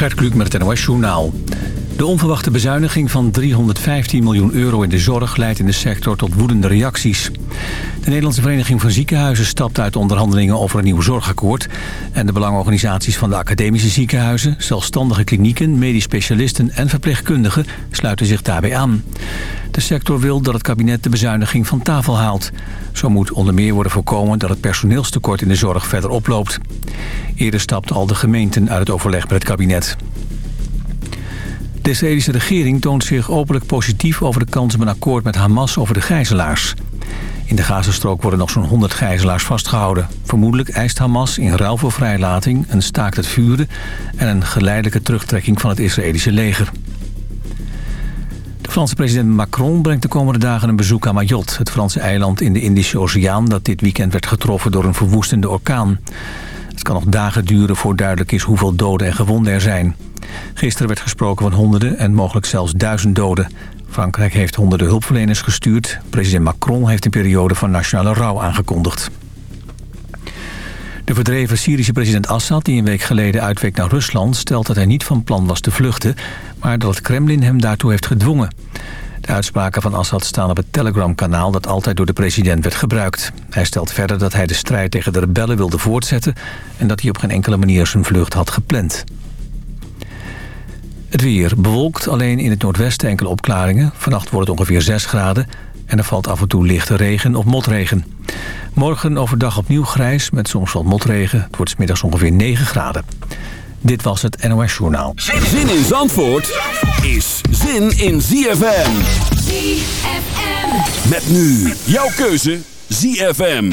Gert Kluk met het NOS Journaal. De onverwachte bezuiniging van 315 miljoen euro in de zorg... leidt in de sector tot woedende reacties. De Nederlandse Vereniging van Ziekenhuizen stapt uit onderhandelingen over een nieuw zorgakkoord. En de belangenorganisaties van de academische ziekenhuizen... zelfstandige klinieken, medisch specialisten en verpleegkundigen sluiten zich daarbij aan. De sector wil dat het kabinet de bezuiniging van tafel haalt. Zo moet onder meer worden voorkomen dat het personeelstekort in de zorg verder oploopt. Eerder stapten al de gemeenten uit het overleg met het kabinet. De Israëlische regering toont zich openlijk positief over de kans op een akkoord met Hamas over de gijzelaars. In de Gazastrook worden nog zo'n 100 gijzelaars vastgehouden. Vermoedelijk eist Hamas in ruil voor vrijlating een staakt het vuren... en een geleidelijke terugtrekking van het Israëlische leger. De Franse president Macron brengt de komende dagen een bezoek aan Mayotte... het Franse eiland in de Indische Oceaan dat dit weekend werd getroffen door een verwoestende orkaan. Het kan nog dagen duren voor duidelijk is hoeveel doden en gewonden er zijn. Gisteren werd gesproken van honderden en mogelijk zelfs duizend doden. Frankrijk heeft honderden hulpverleners gestuurd. President Macron heeft een periode van nationale rouw aangekondigd. De verdreven Syrische president Assad, die een week geleden uitweek naar Rusland... stelt dat hij niet van plan was te vluchten, maar dat het Kremlin hem daartoe heeft gedwongen. De uitspraken van Assad staan op het Telegram-kanaal dat altijd door de president werd gebruikt. Hij stelt verder dat hij de strijd tegen de rebellen wilde voortzetten... en dat hij op geen enkele manier zijn vlucht had gepland. Het weer bewolkt, alleen in het noordwesten enkele opklaringen. Vannacht wordt het ongeveer 6 graden en er valt af en toe lichte regen of motregen. Morgen overdag opnieuw grijs met soms wat motregen. Het wordt middags ongeveer 9 graden. Dit was het NOS Journaal. Zin in Zandvoort is zin in ZFM. ZFM. Met nu jouw keuze ZFM.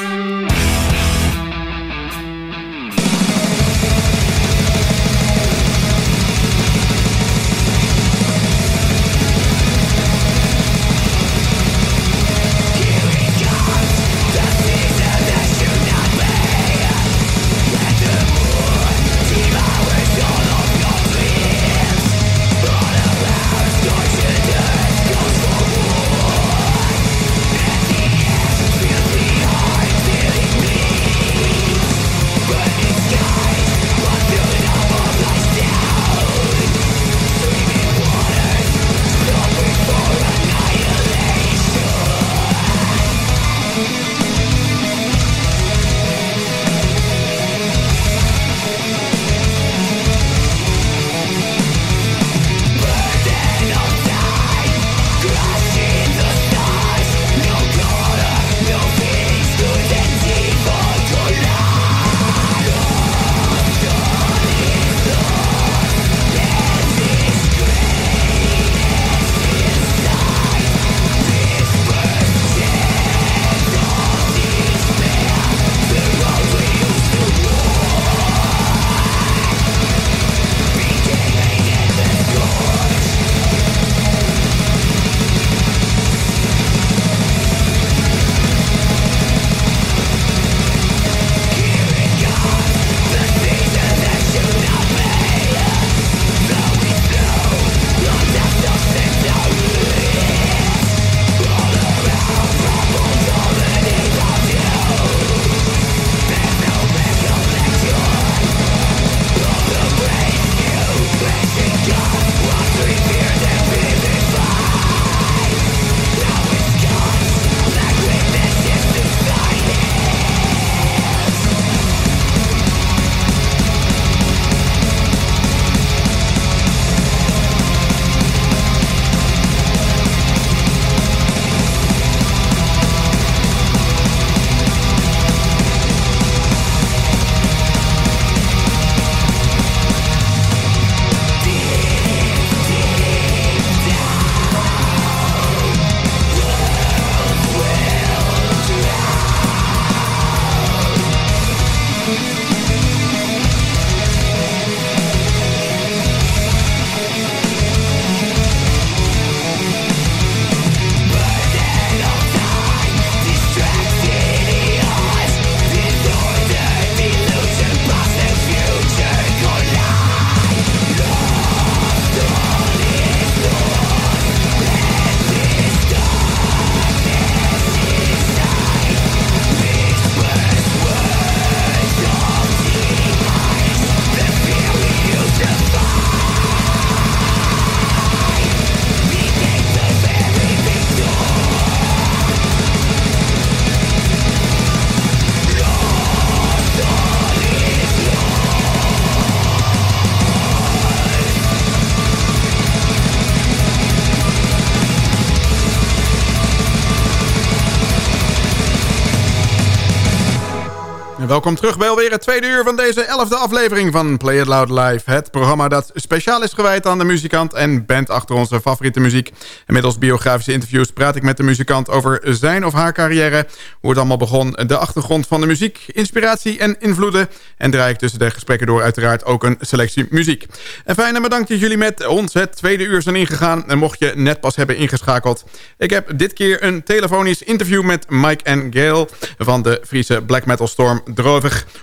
Welkom terug bij alweer het tweede uur van deze elfde aflevering van Play It Loud Live. Het programma dat speciaal is gewijd aan de muzikant en band achter onze favoriete muziek. En middels biografische interviews praat ik met de muzikant over zijn of haar carrière. Hoe het allemaal begon, de achtergrond van de muziek, inspiratie en invloeden. En draai ik tussen de gesprekken door uiteraard ook een selectie muziek. En fijn en bedankt dat jullie met ons het tweede uur zijn ingegaan. En mocht je net pas hebben ingeschakeld. Ik heb dit keer een telefonisch interview met Mike en Gail van de Friese black metal storm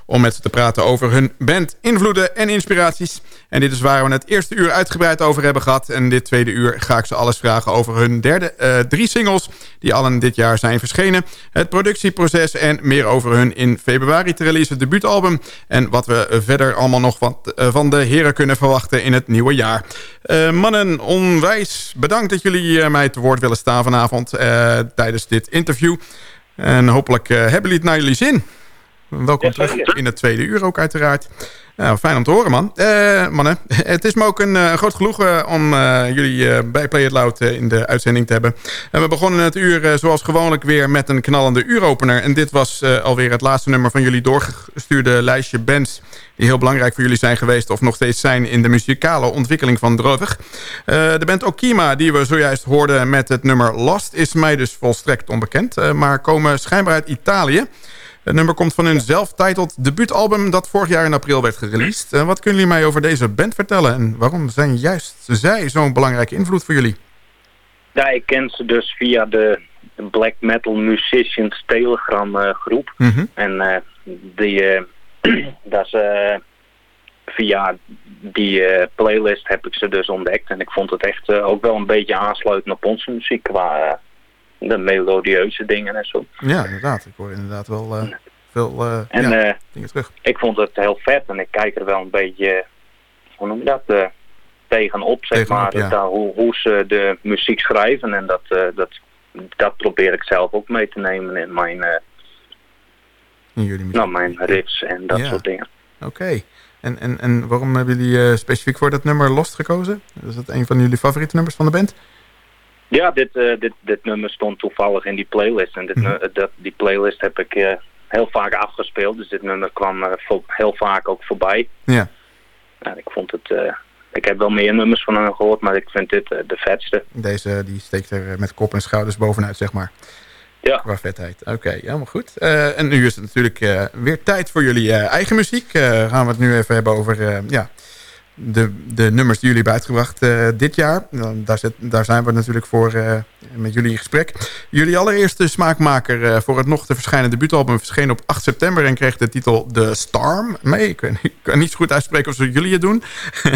Om met ze te praten over hun band, invloeden en inspiraties. En dit is waar we het eerste uur uitgebreid over hebben gehad. En dit tweede uur ga ik ze alles vragen over hun derde uh, drie singles... die allen dit jaar zijn verschenen. Het productieproces en meer over hun in februari te release debuutalbum... en wat we verder allemaal nog van, uh, van de heren kunnen verwachten in het nieuwe jaar. Uh, mannen, onwijs bedankt dat jullie mij te woord willen staan vanavond... tijdens dit interview... En hopelijk hebben jullie het naar jullie zin. Welkom terug in het tweede uur ook uiteraard. Nou, fijn om te horen, man. Uh, mannen, het is me ook een uh, groot genoegen om uh, jullie bij Play It Loud in de uitzending te hebben. En we begonnen het uur zoals gewoonlijk weer met een knallende uuropener. En dit was alweer het laatste nummer van jullie doorgestuurde lijstje bands... die heel belangrijk voor jullie zijn geweest of nog steeds zijn... in de muzikale ontwikkeling van Drovig. de band Okima, die we zojuist hoorden met het nummer Lost... is mij dus volstrekt onbekend, maar komen schijnbaar uit Italië... Het nummer komt van hun zelftitled debuutalbum dat vorig jaar in april werd gereleased. Uh, wat kunnen jullie mij over deze band vertellen en waarom zijn juist zij zo'n belangrijke invloed voor jullie? Ja, ik ken ze dus via de Black Metal Musicians Telegram uh, groep. Mm -hmm. En uh, die, dat is, via die playlist heb ik ze dus ontdekt. En ik vond het echt ook wel een beetje aansluiten op onze muziek qua de melodieuze dingen en zo. Ja, inderdaad. Ik hoor inderdaad wel veel uh, en, ja, dingen terug. Ik vond het heel vet en ik kijk er wel een beetje, hoe noem je dat, tegenop, zeg Tegenop, maar. ja. Dat, hoe, hoe ze de muziek schrijven en dat, dat, dat probeer ik zelf ook mee te nemen in mijn, in jullie muziek. nou, mijn riffs en dat soort dingen. Oké. Okay. En, en, en waarom hebben jullie specifiek voor dat nummer Lost gekozen? Is dat een van jullie favoriete nummers van de band? Ja, dit, uh, dit, dit nummer stond toevallig in die playlist. En dit, Mhm. dat, die playlist heb ik uh, heel vaak afgespeeld. Dus dit nummer kwam voor, heel vaak ook voorbij. Ja. En ik vond het... ik heb wel meer nummers van hen gehoord, maar ik vind dit de vetste. Deze die steekt er met kop en schouders bovenuit, zeg maar. Ja. Qua vetheid. Oké, okay, helemaal goed. en nu is het natuurlijk weer tijd voor jullie eigen muziek. gaan we het nu even hebben over... ja, de, de nummers die jullie hebben uitgebracht uh, dit jaar. Daar, zit, daar zijn we natuurlijk voor uh, met jullie in gesprek. Jullie allereerste smaakmaker uh, voor het nog te verschijnen debuutalbum verscheen op 8 september en kreeg de titel The Storm mee. Ik, kan niet zo goed uitspreken of jullie het doen.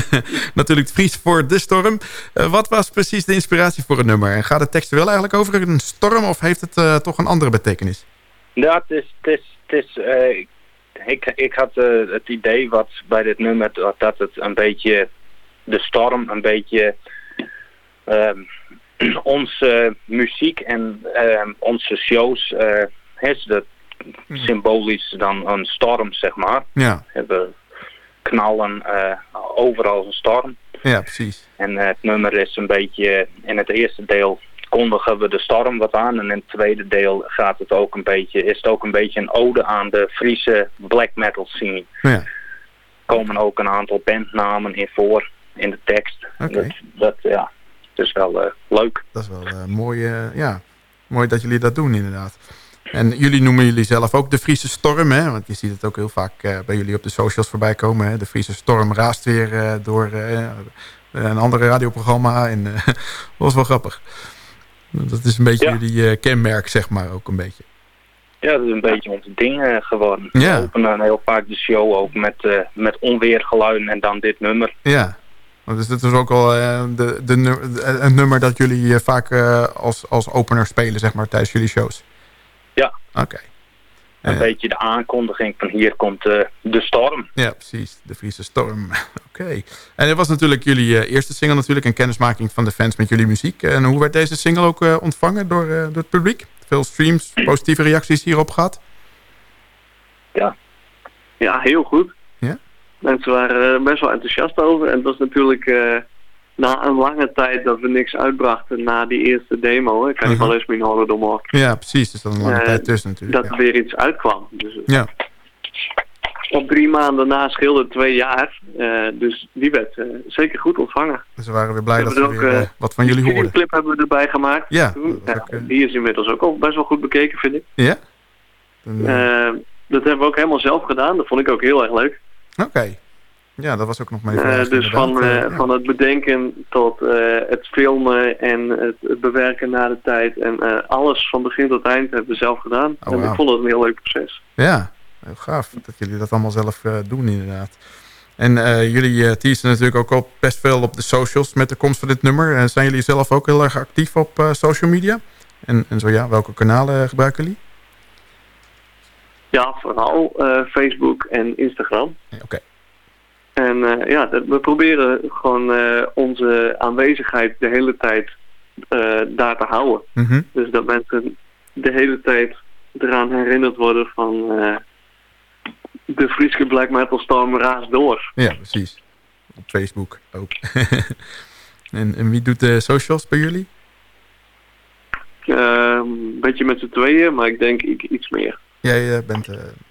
natuurlijk het Fries voor De Storm. wat was precies de inspiratie voor het nummer? En gaat de tekst wel eigenlijk over een storm of heeft het toch een andere betekenis? Ja, het is... Het is, het is ik, ik had uh, het idee wat bij dit nummer dat het een beetje de storm, een beetje uh, onze muziek en uh, onze shows is dat symbolisch dan een storm, zeg maar. Ja. We knallen overal een storm. Ja, precies. En het nummer is een beetje in het eerste deel kondigen we de storm wat aan. En in het tweede deel gaat het ook een beetje, is het ook een beetje een ode aan de Friese black metal scene. Ja. Er komen ook een aantal bandnamen in voor in de tekst. Okay. Dat, dat, ja, dat is wel uh, leuk. Dat is wel uh, mooi, uh, ja, mooi dat jullie dat doen inderdaad. En jullie noemen jullie zelf ook de Friese storm, hè? Want je ziet het ook heel vaak bij jullie op de socials voorbij komen. Hè? De Friese storm raast weer door een andere radioprogramma. En dat was wel grappig. Dat is een beetje ja. jullie uh, kenmerk, zeg maar, ook een beetje. Ja, dat is een beetje ons ding uh, geworden. Ja. We openen heel vaak de show ook met, uh, met onweergeluiden en dan dit nummer. Ja, dus dit is ook al de, de, een nummer dat jullie vaak als, als opener spelen, zeg maar, tijdens jullie shows. Ja. Oké. Okay. Een beetje de aankondiging van hier komt de storm. Ja, precies. De Friese storm. Oké. Okay. En dit was natuurlijk jullie uh, eerste single natuurlijk. Een kennismaking van de fans met jullie muziek. En hoe werd deze single ook uh, ontvangen door, door het publiek? Veel streams, positieve reacties hierop gehad? Ja, ja heel goed. Ja? Mensen waren best wel enthousiast over. En het was natuurlijk na een lange tijd dat we niks uitbrachten na die eerste demo. Ik kan niet wel eens mijn horen door Ja, precies. Dus dan een lange tijd tussen natuurlijk. Dat er weer iets uitkwam. Dus, ja. op drie maanden na schilder twee jaar. Uh, dus die werd uh, zeker goed ontvangen. Dus we waren weer blij we dat we ook, weer, wat van jullie hoorden. Een clip hebben we erbij gemaakt. Ja, ook, die is inmiddels ook al best wel goed bekeken, vind ik. Ja? Dan, dat hebben we ook helemaal zelf gedaan. Dat vond ik ook heel erg leuk. Oké. Okay. Ja, dat was ook nog mee. Uh, dus van, uh, ja. van het bedenken tot uh, het filmen en het, bewerken na de tijd. En alles van begin tot eind hebben we zelf gedaan. Oh, en wow. ik vond het een heel leuk proces. Ja, heel gaaf dat jullie dat allemaal zelf doen inderdaad. En jullie teasen natuurlijk ook op best veel op de socials met de komst van dit nummer. zijn jullie zelf ook heel erg actief op social media? En, en zo ja, welke kanalen gebruiken jullie? Ja, vooral Facebook en Instagram. Oké. Okay. En uh, ja, we proberen gewoon uh, onze aanwezigheid de hele tijd uh, daar te houden. Mm -hmm. Dus dat mensen de hele tijd eraan herinnerd worden van de Friese black metal storm raast door. Ja, precies. Op Facebook ook. en, en, wie doet de socials bij jullie? Een beetje met z'n tweeën, maar ik denk ik iets meer. Jij bent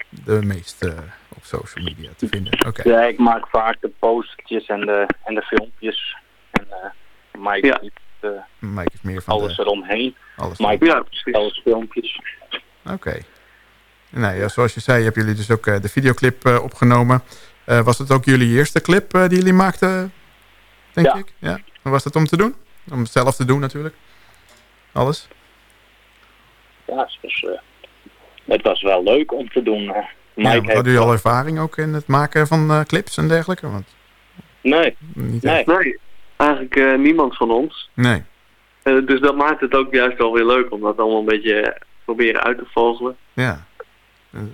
de meeste op social media te vinden. Oké. Okay. Ja, ik maak vaak de postjes en de, en de filmpjes. En uh, Mike, ja. uh, Mike is meer van alles de... eromheen. Alles Mike ja, alles filmpjes. Oké. Okay. Nou ja, zoals je zei, hebben jullie dus ook uh, de videoclip opgenomen. was het ook jullie eerste clip die jullie maakten, denk ja. ik? Ja. Hoe was het om te doen? Om het zelf te doen natuurlijk. Alles? Ja, het was, het was wel leuk om te doen. Ja, hadden jullie al ervaring ook in het maken van uh, clips en dergelijke? Want... Nee. Niet nee. nee. Eigenlijk uh, niemand van ons. Nee. Uh, dus dat maakt het ook juist wel weer leuk om dat allemaal een beetje proberen uit te vogelen. Ja.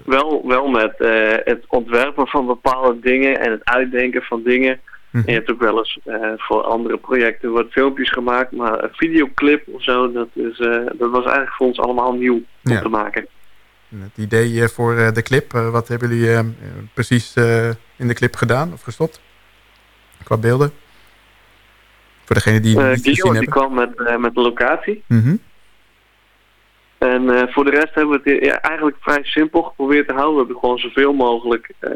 Wel, wel met het ontwerpen van bepaalde dingen en het uitdenken van dingen. Mhm. En je hebt ook wel eens voor andere projecten wat filmpjes gemaakt, maar een videoclip of zo, dat, is, dat was eigenlijk voor ons allemaal nieuw om Ja. te maken. Het idee voor de clip, wat hebben jullie precies in de clip gedaan of gestopt? Qua beelden? Voor degene die Uh, niet gezien Guido die hebben. kwam met, eh, met de locatie. Mhm. En eh, voor de rest hebben we het ja, eigenlijk vrij simpel geprobeerd te houden. We hebben gewoon zoveel mogelijk eh,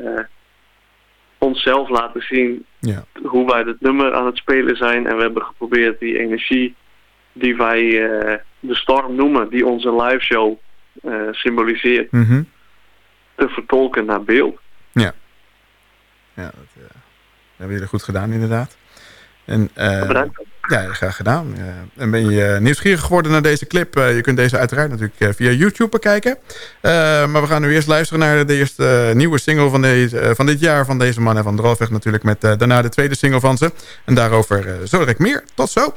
onszelf laten zien Ja. hoe wij het nummer aan het spelen zijn. En we hebben geprobeerd die energie die wij eh, de storm noemen, die onze live show eh, symboliseert, Mhm. te vertolken naar beeld. Ja, dat eh, hebben jullie goed gedaan inderdaad. En, eh, Bedankt. Ja, graag gedaan. Eh, en ben je nieuwsgierig geworden naar deze clip? Je kunt deze uiteraard natuurlijk via YouTube bekijken. Maar we gaan nu eerst luisteren naar de eerste nieuwe single van, deze, van dit jaar van deze mannen van Drolweg natuurlijk. Met daarna de tweede single van ze. En daarover zo direct meer. Tot zo!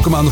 Elke maandagavond op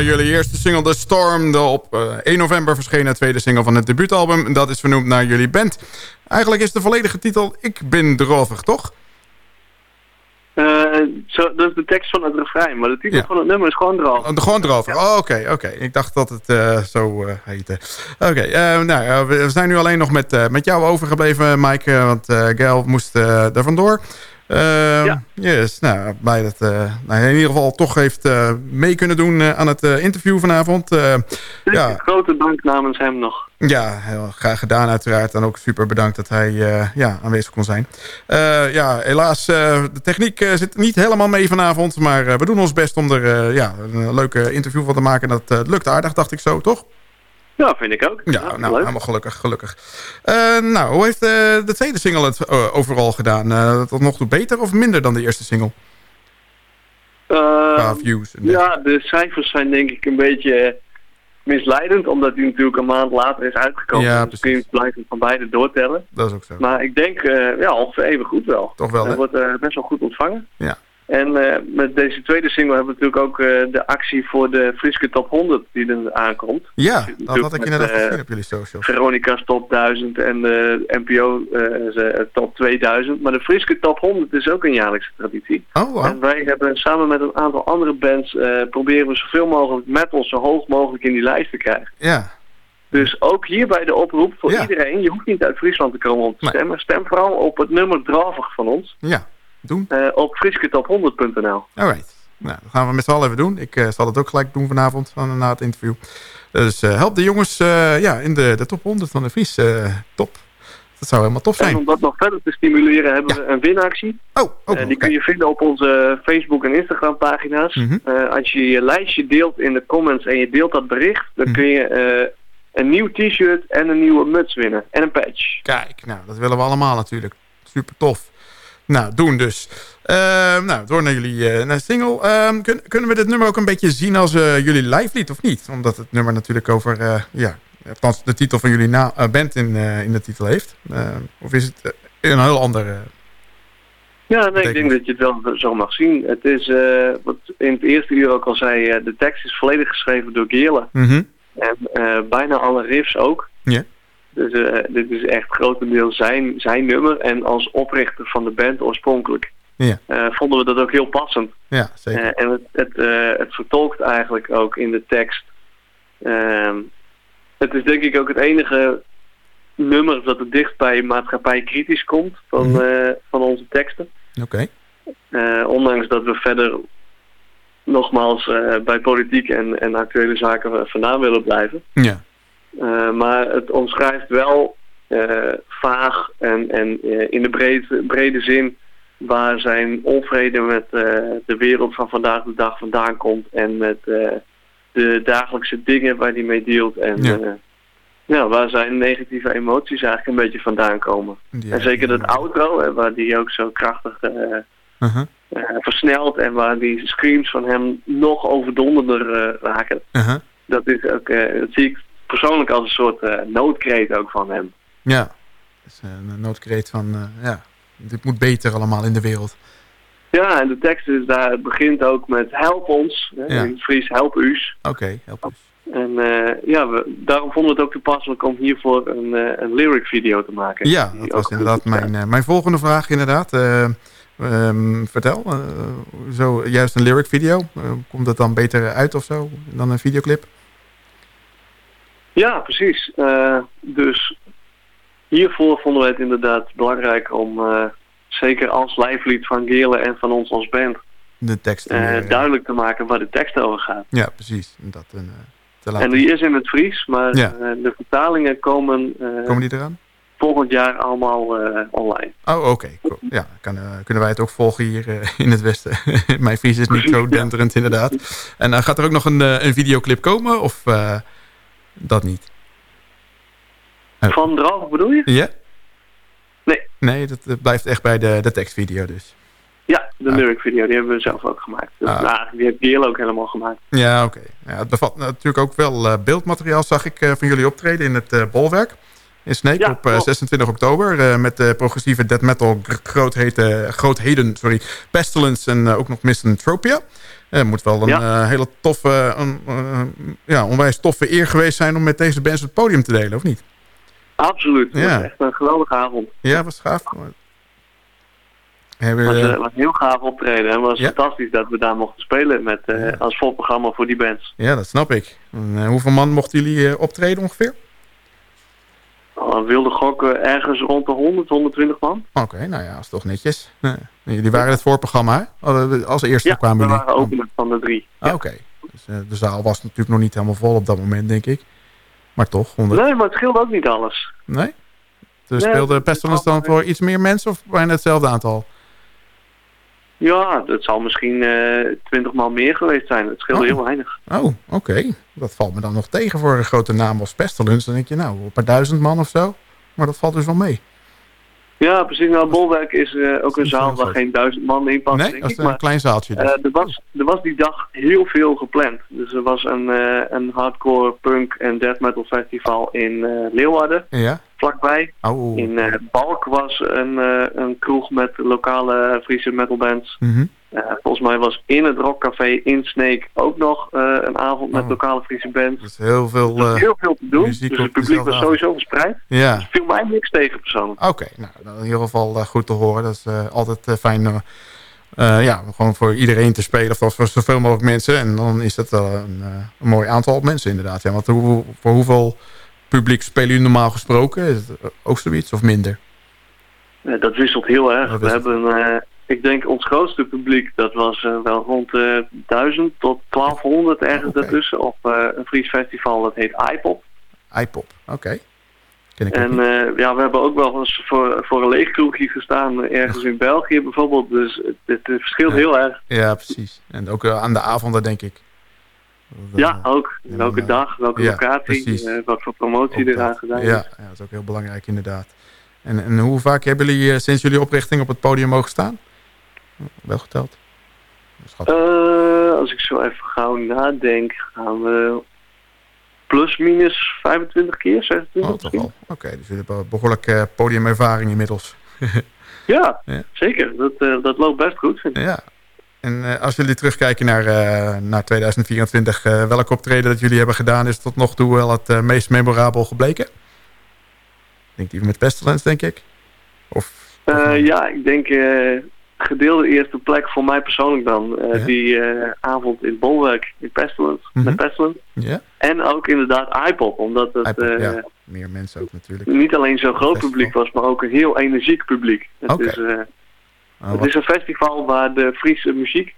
jullie eerste single The Storm. De op 1 eh, november verschenen tweede single van het debuutalbum. Dat is vernoemd naar jullie band. Eigenlijk is de volledige titel Ik ben drovig, toch? Uh, zo, dat is de tekst van het refrein, maar de titel Ja. van het nummer is gewoon eraf. Oh, gewoon erover. Oh, Oké, oké. Ik dacht dat het eh, zo eh, heette. Oké, eh, nou, we zijn nu alleen nog met, eh, met jou overgebleven, Mike. eh, want eh Gail moest eh er vandoor. Ehm, Ja. Yes, nou, blij dat uh, nou, in ieder geval toch heeft uh, mee kunnen doen uh, aan het interview vanavond. ja. Grote dank namens hem nog. Ja, heel graag gedaan uiteraard. En ook super bedankt dat hij ja, aanwezig kon zijn. ja, helaas, de techniek zit niet helemaal mee vanavond. Maar we doen ons best om er ja, een leuke interview van te maken. Dat lukt aardig, dacht ik zo, toch? Ja, vind ik ook. Ja, ja nou, helemaal gelukkig, gelukkig. Uh, nou, hoe heeft uh, de tweede single het uh, overal gedaan? tot nog toe beter of minder dan de eerste single? Qua views. ja, de cijfers zijn denk ik een beetje misleidend, omdat die natuurlijk een maand later is uitgekomen. Ja, dus kun je blijven van beide doortellen. Dat is ook zo. Maar ik denk, ja, ongeveer even goed wel. Toch wel, Het wordt best wel goed ontvangen. Ja. En uh, met deze tweede single hebben we natuurlijk ook uh, de actie voor de Friske Top 100 die er aankomt. Ja, dat had ik inderdaad gezien op jullie socials. Veronica's Top 1000 en de NPO Top 2000. Maar de Friske Top 100 is ook een jaarlijkse traditie. Oh, wow. En wij hebben samen met een aantal andere bands proberen we zoveel mogelijk metal zo hoog mogelijk in die lijst te krijgen. Ja. Dus ook hier bij de oproep voor ja. iedereen. Je hoeft niet uit Friesland te komen om te stemmen. Nee. Stem vooral op het nummer Dravig van ons. Ja. Doen? Uh, op frisketop100.nl. Alright. Nou, dat gaan we met z'n allen even doen. Ik uh, zal het ook gelijk doen vanavond van, na het interview. Dus uh, help de jongens ja, in de, de top 100 van de Fries. top. Dat zou helemaal tof zijn. En om dat nog verder te stimuleren hebben ja. we een winactie. Oh, oh Die kun je vinden op onze Facebook en Instagram pagina's. Mm -hmm. als je je lijstje deelt in de comments en je deelt dat bericht... dan Mhm. kun je een nieuw t-shirt en een nieuwe muts winnen. En een patch. Kijk, nou, dat willen we allemaal natuurlijk. Super tof. Nou, doen dus. Uh, nou, door naar jullie uh, naar single. Kun, kunnen we dit nummer ook een beetje zien als uh, jullie live lied of niet? Omdat het nummer natuurlijk over, uh, ja, althans de titel van jullie na band in, in de titel heeft. of is het een heel andere... Ja, nee, ik denk dat je het wel zo mag zien. Het is, wat in het eerste uur ook al zei, de tekst is volledig geschreven door Geerle. Mm -hmm. En bijna alle riffs ook. Ja. Dus uh, dit is echt grotendeels zijn, zijn nummer. En als oprichter van de band oorspronkelijk ja. uh, vonden we dat ook heel passend. Ja, zeker. Uh, en het, het, het, vertolkt eigenlijk ook in de tekst. Ehm, het is denk ik ook het enige nummer dat het dicht bij maatschappij kritisch komt van, Mhm. mm -hmm. van onze teksten. Oké. Okay. ondanks dat we verder nogmaals bij politiek en, en actuele zaken vandaan willen blijven. Ja. Uh, maar het omschrijft wel uh, vaag en, en uh, in de brede, brede zin waar zijn onvrede met de wereld van vandaag de dag vandaan komt en met de dagelijkse dingen waar hij mee deelt en ja. ja, waar zijn negatieve emoties eigenlijk een beetje vandaan komen. Ja, en zeker dat outro, hè, waar die ook zo krachtig -huh. versnelt en waar die screams van hem nog overdonderder raken. -huh. Dat is ook, dat zie ik persoonlijk als een soort uh, noodkreet ook van hem. Ja, dus, een noodkreet van, uh, ja, dit moet beter allemaal in de wereld. Ja, en de tekst is daar, het begint ook met help ons, hè, Ja. in het Fries help us. Oké, okay, help ons. En ja, we, daarom vonden we het ook toepasselijk om hiervoor een, een lyric video te maken. Ja, dat was inderdaad mijn, mijn volgende vraag inderdaad. Um, vertel, zo, juist een lyric video, komt dat dan beter uit of zo dan een videoclip? Ja, precies. Uh, dus hiervoor vonden we het inderdaad belangrijk om, uh, zeker als lijflied van Geerle en van ons als band, de tekst uh, duidelijk te maken waar de tekst over gaat. Ja, precies. Dat, te laten. En die is in het Fries, maar ja. de vertalingen komen, komen die eraan? volgend jaar allemaal online. Oh, oké. Okay. Cool. Ja, kan, kunnen wij het ook volgen hier in het Westen. Mijn Fries is niet zo denderend inderdaad. En dan gaat er ook nog een, een videoclip komen? Of... Dat niet. Oh. Van Droog bedoel je? Ja? Nee. Nee, dat, dat blijft echt bij de, de tekstvideo dus. Ja, de ah. lyric video, die hebben we zelf ook gemaakt. Dus, ah. nou, die heeft ook helemaal gemaakt. Ja, oké. Okay. Ja, het bevat natuurlijk ook wel uh, beeldmateriaal, zag ik uh, van jullie optreden in het uh, Bolwerk. In Snake ja, op 26 oktober. met de progressieve death metal groothete, grootheden, sorry, Pestilence en ook nog Misanthropia. Het moet wel een ja. uh, hele toffe, een, uh, ja, onwijs toffe eer geweest zijn om met deze bands het podium te delen, of niet? Absoluut. Het ja. was echt een geweldige avond. Ja, was gaaf. Het was, eh, heel gaaf optreden. En het was Ja? fantastisch dat we daar mochten spelen met, eh, Ja. als voorprogramma voor die bands. ja, dat snap ik. En, eh, hoeveel man mochten jullie eh, optreden ongeveer? Oh, wilde gokken ergens rond de 100, 120 man. Oké, nou ja, dat is toch netjes. Eh, jullie waren het voorprogramma, hè? Oh, Als eerste Ja, kwamen we jullie. waren opener van de drie. Ah, Oké. Dus, eh, de zaal was natuurlijk nog niet helemaal vol op dat moment, denk ik. Maar toch, 100. Nee, maar het scheelde ook niet alles. Nee? Dus Nee, speelde Pestilence dan voor iets meer mensen of bijna hetzelfde aantal? Ja, het zal misschien eh 20 man meer geweest zijn. Het scheelde Oh. heel weinig. Oh, oké. Dat valt me dan nog tegen voor een grote naam als Pestilence. Dan denk je, nou, een paar duizend man of zo. Maar dat valt dus wel mee. Ja, precies. Nou, Bolwerk is eh, ook een zaal waar geen duizend man in past, nee, dat is een Maar klein zaaltje. Dus. eh, er, was, er was die dag heel veel gepland. Dus er was een, eh, een hardcore punk en death metal festival in Leeuwarden, ja? vlakbij. Oh. In Balk was een, een kroeg met lokale Friese metalbands. Mhm. Eh, volgens mij was in het rockcafé in Sneek ook nog eh, een avond met Oh. lokale Friese bands. Dus heel veel... Er eh, heel veel te doen, dus het publiek was sowieso verspreid. ja, Er viel mij niks tegen persoonlijk. oké. Nou, in ieder geval goed te horen. Dat is altijd fijn... ja, gewoon voor iedereen te spelen. Of voor zoveel mogelijk mensen. En dan is dat een, een mooi aantal mensen inderdaad. Ja, want hoe, voor hoeveel publiek spelen jullie normaal gesproken? Is het ook zoiets of minder? Dat wisselt heel erg. We hebben, ik denk, ons grootste publiek, dat was eh, wel rond eh 1000 tot 1200 ergens Oké. daartussen. Op eh, een Fries festival, dat heet iPop. iPop, oké. En ja, we hebben ook wel eens voor, voor een leeg kroegje gestaan, ergens in België bijvoorbeeld. Dus het, het, verschilt Ja. heel erg. Ja, precies. En ook aan de avonden, denk ik. Ja, ook. ja, Welke ja. dag, welke Ja, locatie, wat voor promotie eraan dat. gedaan ja, is. ja, dat is ook heel belangrijk inderdaad. En, en hoe vaak hebben jullie sinds jullie oprichting op het podium mogen staan? Wel geteld? Eh, als ik zo even gauw nadenk, gaan we plus minus 25 keer, 26 oh, toch wel. Oké, dus jullie hebben behoorlijk eh, podiumervaring inmiddels. Ja, Ja. zeker. Dat, eh, dat loopt best goed, vind ik. Ja. En als jullie terugkijken naar, naar 2024, eh welke optreden dat jullie hebben gedaan is tot nog toe wel het meest memorabel gebleken? Ik denk die met Pestilence, denk ik. Of, of ja, ik denk gedeelde eerste plek voor mij persoonlijk dan. Eh, Ja. Die eh, avond in Bolwerk, in Pestilence, Mhm. met Pestilence. ja? En ook inderdaad iPop, omdat het iPop, eh, ja. Meer mensen ook natuurlijk. niet alleen zo'n groot Festival. publiek was, maar ook een heel energiek publiek. Het, is, Oh, het is een festival waar de Friese muziek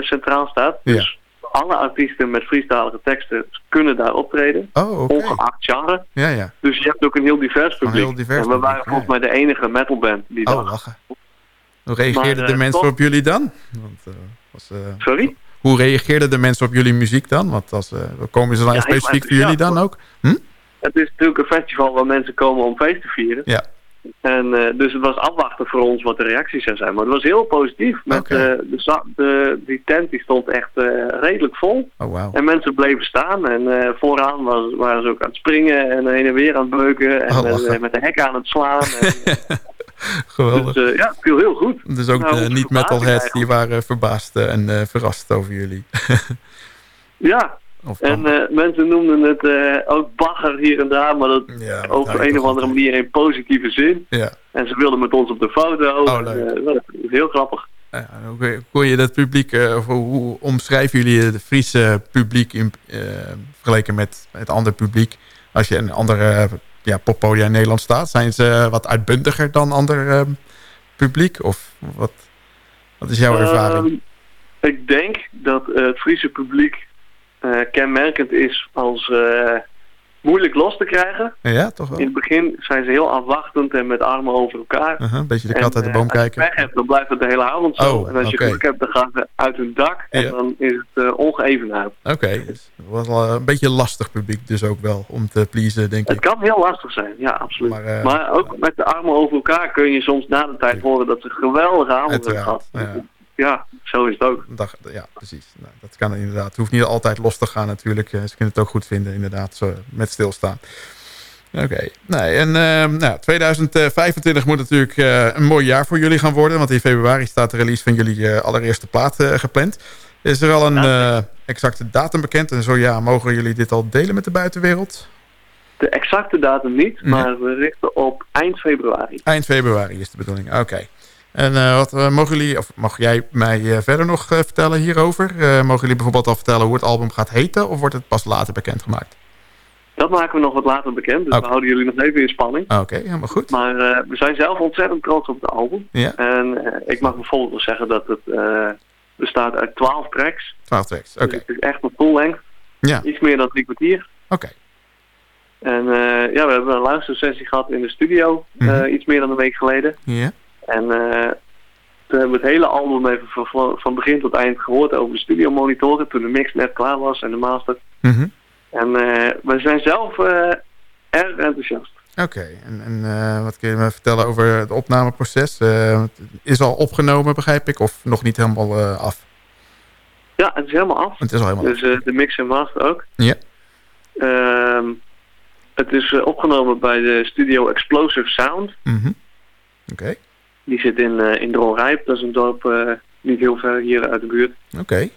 centraal staat. Ja. Dus alle artiesten met Friestalige teksten kunnen daar optreden, oh, oké. ongeacht genre. Ja, ja. Dus je hebt ook een heel divers publiek. heel divers en we waren volgens mij de enige metalband die Oh, dag. Hoe reageerden Maar, de eh, mensen op jullie dan? Want, eh, was, eh, Sorry? Hoe reageerden de mensen op jullie muziek dan? Want als, komen ze dan Ja, specifiek voor jullie dan ook? Het is natuurlijk een festival waar mensen komen om feest te vieren. Ja. En dus het was afwachten voor ons wat de reacties zou zijn. Maar het was heel positief. Met, de, de, die tent die stond echt redelijk vol. Oh, wauw. En mensen bleven staan. En vooraan was, waren ze ook aan het springen en heen en weer aan het beuken. En Oh, met, met de hek aan het slaan. En, Geweldig. dus eh, ja, viel heel goed. Dus ook Nou, niet-metalheads die waren verbaasd eh, en eh, verrast over jullie. Ja, en mensen noemden het ook bagger hier en daar. Maar dat ja, op een of andere manier in positieve zin. Ja. En ze wilden met ons op de foto. Oh, En, dat is heel grappig. Ja, je- hoe kon je dat publiek, of hoe, omschrijven jullie het Friese publiek in, vergeleken met het andere publiek? Als je een andere ja, poppodia in Nederland staat, zijn ze wat uitbundiger dan ander eh, publiek? Of wat, wat is jouw ervaring? Ehm, ik denk dat eh, het Friese publiek eh, kenmerkend is als eh, moeilijk los te krijgen. ja, toch wel? In het begin zijn ze heel afwachtend en met armen over elkaar. Een beetje de En, kat uit de eh, boom als je kijken. pech hebt, dan blijft het de hele avond zo. Oh, en als je oké. geluk hebt, dan gaan ze uit hun dak. En Ja. dan is het uh, ongeëvenaard. Oké, dus het was wel een beetje lastig publiek dus ook wel om te pleasen, denk Het ik. kan heel lastig zijn, ja, absoluut. Maar, eh, maar ook met de armen over elkaar kun je soms na de tijd horen dat ze een geweldige avond hebben gehad. ja. Ja, zo is het ook. Dag, ja, precies. Nou, dat kan inderdaad. Het hoeft niet altijd los te gaan natuurlijk. Eh, Ze kunnen het ook goed vinden, inderdaad, zo, met stilstaan. Oké, nee, en eh, nou, 2025 moet natuurlijk eh, een mooi jaar voor jullie gaan worden. Want in februari staat de release van jullie eh, allereerste plaat gepland. Is er al een eh, exacte datum bekend? En zo ja, mogen jullie dit al delen met de buitenwereld? De exacte datum niet, Nee. maar we richten op eind februari. Eind februari is de bedoeling. Oké. En eh, wat eh, mogen jullie, of mag jij mij eh, verder nog vertellen hierover? Mogen jullie bijvoorbeeld al vertellen hoe het album gaat heten? Of wordt het pas later bekendgemaakt? Dat maken we nog wat later bekend, dus we houden jullie nog even in spanning. Ah, Oké, helemaal goed. Maar we zijn zelf ontzettend trots op het album. Ja, En ik mag bijvoorbeeld wel zeggen dat het bestaat uit 12 tracks. 12 tracks. Oké, Dus het is echt een full length. ja, Iets meer dan drie kwartier. oké. En ja, we hebben een luistersessie gehad in de studio, Mhm. iets meer dan een week geleden. Ja, En eh, toen hebben we het hele album even van, van- begin tot eind gehoord over de studio monitoren. Toen de mix net klaar was en de master. Mhm. En eh, we zijn zelf eh, erg enthousiast. Oké, en, en wat kun je me vertellen over het opnameproces? Eh, het is al opgenomen, begrijp ik, of nog niet helemaal af? Ja, het is helemaal af. Het is al helemaal Dus de mix en master ook. Ja. Ehm, het is opgenomen bij de studio Explosive Sound. Mhm. Oké, Die zit in, eh in Dronrijp. Dat is een dorp eh, niet heel ver hier uit de buurt. oké.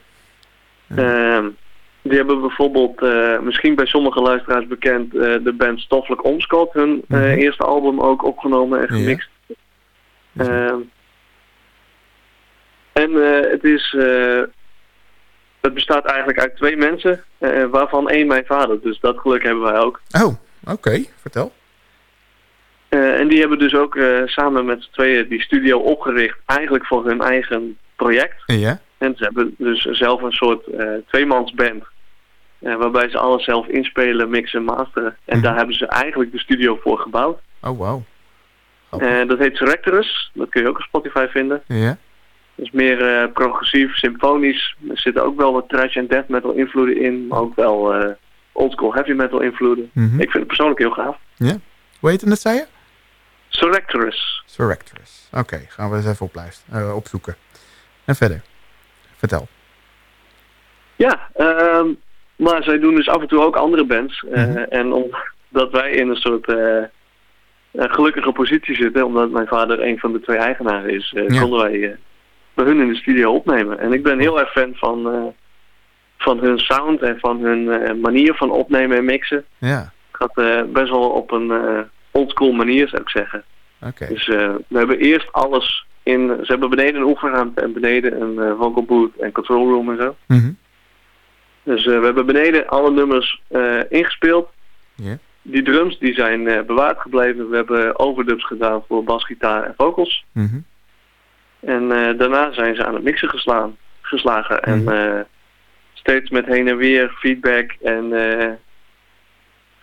Ehm, die hebben bijvoorbeeld, eh, misschien bij sommige luisteraars bekend, de band Stoffelijk Omschot. Hun Mhm. eerste album ook opgenomen en Ja. gemixt. Ehm, en het is... het bestaat eigenlijk uit twee mensen, eh, waarvan één mijn vader. Dus dat geluk hebben wij ook. Oh, oké, vertel. Eh, en die hebben dus ook eh, samen met z'n tweeën die studio opgericht, eigenlijk voor hun eigen project. Ja, En ze hebben dus zelf een soort eh tweemansband, waarbij ze alles zelf inspelen, mixen, masteren. En Mhm. daar hebben ze eigenlijk de studio voor gebouwd. oh wow. Dat heet Serectorus, dat kun je ook op Spotify vinden. Ja, Dat is meer progressief, symfonisch. Er zitten ook wel wat trash en death metal invloeden in, maar ook wel oldschool heavy metal invloeden. Mhm. Ik vind het persoonlijk heel gaaf. hoe heet het, zei je? Serectorus. Surrectorus. Oké, gaan we eens even oplijsten, eh, opzoeken. En verder. Vertel. Ja, ehm, maar zij doen dus af en toe ook andere bands. Eh, Mhm. En omdat wij in een soort eh, gelukkige positie zitten, omdat mijn vader een van de twee eigenaren is, Ja. konden wij bij hun in de studio opnemen. En ik ben heel erg fan van, van hun sound en van hun manier van opnemen en mixen. Ja, gaat eh, best wel op een oldschool manier, zou ik zeggen. Dus eh, we hebben eerst alles in... Ze hebben beneden een oefenruimte en beneden een eh, vocal booth en control room en zo. Mhm. Dus eh, we hebben beneden alle nummers ingespeeld. Die drums die zijn bewaard gebleven. We hebben overdubs gedaan voor basgitaar en vocals. Mhm. En daarna zijn ze aan het mixen geslaan, geslagen. En Mhm. steeds met heen en weer feedback en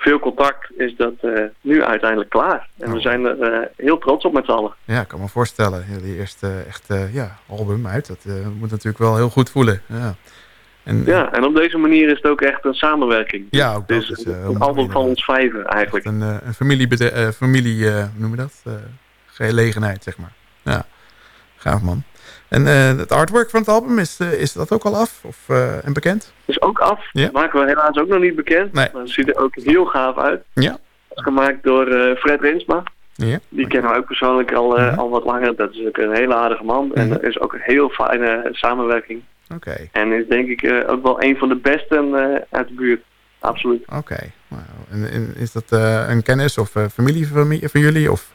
veel contact is dat eh, nu uiteindelijk klaar. En we Oh. zijn er eh, heel trots op met z'n allen. Ja, ik kan me voorstellen. Jullie eerste echt eh, ja, album uit. Dat moet natuurlijk wel heel goed voelen. Ja, en, Ja, en op deze manier is het ook echt een samenwerking. Ja, ook dat Dus is, heel een album van ons vijven eigenlijk. Echt een, eh, een familie, familie hoe noem je dat? Gelegenheid, zeg maar. Ja, gaaf man. En eh, het artwork van het album, is, eh, is dat ook al af of, eh, en bekend? is ook af. Ja. Maken we helaas ook nog niet bekend. Nee. Maar het ziet er ook heel gaaf uit. Ja. Gemaakt door Fred Rinsma. Ja. Die kennen we ook persoonlijk al, al wat langer. Dat is ook een hele aardige man. En er is ook een heel fijne samenwerking. Oké, En is denk ik ook wel een van de besten uit de buurt. Absoluut. oké. En, en is dat een kennis of familie van, van jullie? Of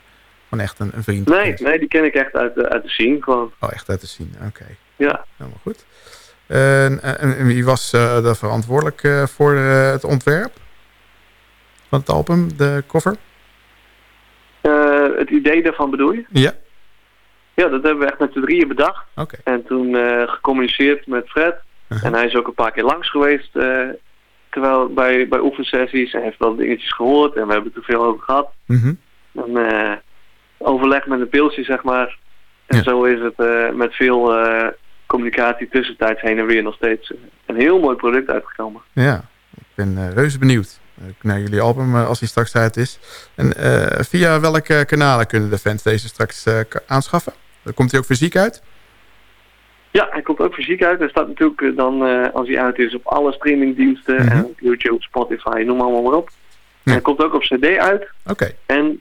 gewoon echt een, een vriend? Nee, nee, die ken ik echt uit, de- uit de scene gewoon. Oh, echt uit te zien. Oké, Ja. helemaal goed. En, en, en wie was eh daar verantwoordelijk eh, voor eh, het ontwerp van het album, de cover? Eh, het idee daarvan bedoel je? Ja. Ja, dat hebben we echt met z'n drieën bedacht. Oké. En toen eh, gecommuniceerd met Fred. Uh-huh. En hij is ook een paar keer langs geweest. eh, terwijl bij, bij oefensessies. En heeft wel dingetjes gehoord. En we hebben het er veel over gehad. Mhm. En eh, overleg met een pilsje, zeg maar. En Ja. zo is het eh, met veel eh, communicatie tussentijds heen en weer nog steeds eh, een heel mooi product uitgekomen. Ja, ik ben reuze benieuwd naar jullie album als die straks uit is. En via welke kanalen kunnen de fans deze straks aanschaffen? Komt hij ook fysiek uit? Ja, hij komt ook fysiek uit. Hij staat natuurlijk dan, als hij uit is, op alle streamingdiensten. Mhm. En YouTube, Spotify, noem allemaal maar op. Ja. En hij komt ook op cd uit. Oké, En